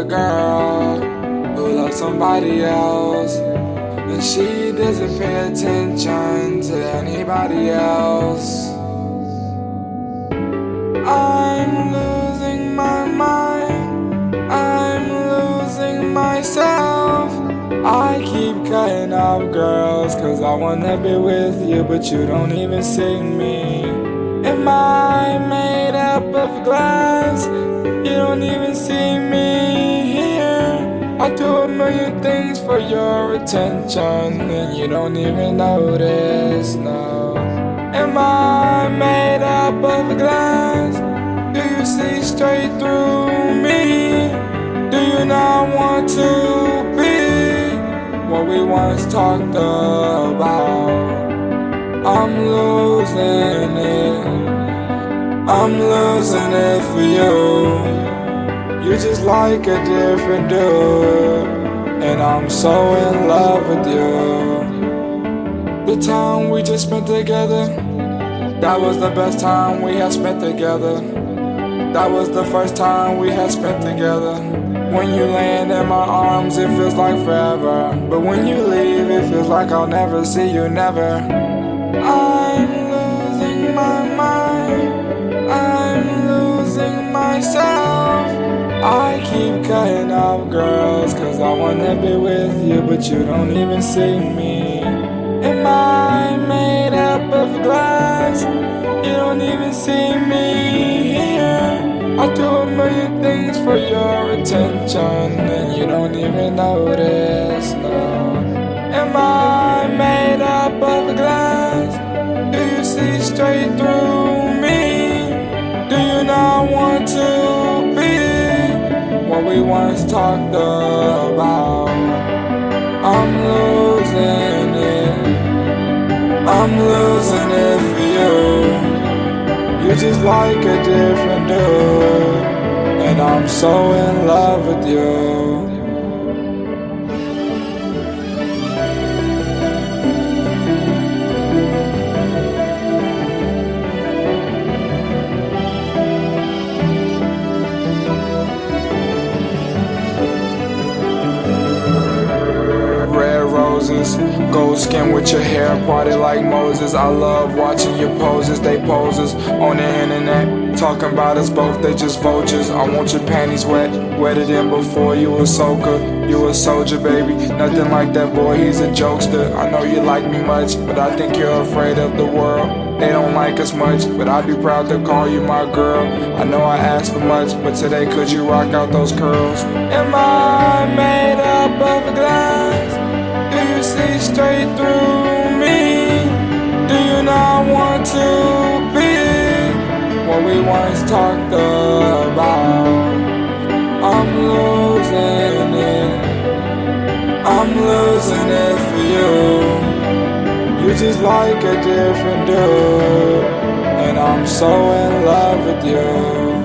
a girl who loves somebody else. And she doesn't pay attention to anybody else. I'm losing my mind. I'm losing myself. I keep cutting off girls cause I wanna be with you, but you don't even see me. Am I made up of glass? You don't even see me million things for your attention, and you don't even notice, no. Am I made up of glass? Do you see straight through me? Do you not want to be what we once talked about? I'm losing it. I'm losing it for you. You just like a different dude. And I'm so in love with you. The time we just spent together. That was the best time we had spent together. That was the first time we had spent together. When you land in my arms, it feels like forever. But when you leave, it feels like I'll never see you, never. I'm losing my mind. I'm losing myself. I keep cutting off girls cause I wanna be with you, but you don't even see me. Am I made up of glass? You don't even see me here. I do a million things for your attention, and you don't even notice, no. Am I made up of glass? Do you see straight through once talked about? I'm losing it. I'm losing it for you. You're just like a different dude. And I'm so in love with you. Gold skin with your hair parted like Moses. I love watching your poses, they poses on the internet. Talking about us both, they just vultures. I want your panties wet, wetter than before. You a soaker, you a soldier, baby. Nothing like that boy, he's a jokester. I know you like me much, but I think you're afraid of the world. They don't like us much, but I'd be proud to call you my girl. I know I asked for much, but today could you rock out those curls? Am I made up of glass? See straight through me? Do you not want to be what we once talked about? I'm losing it. I'm losing it for you. You just like a different dude. And I'm so in love with you.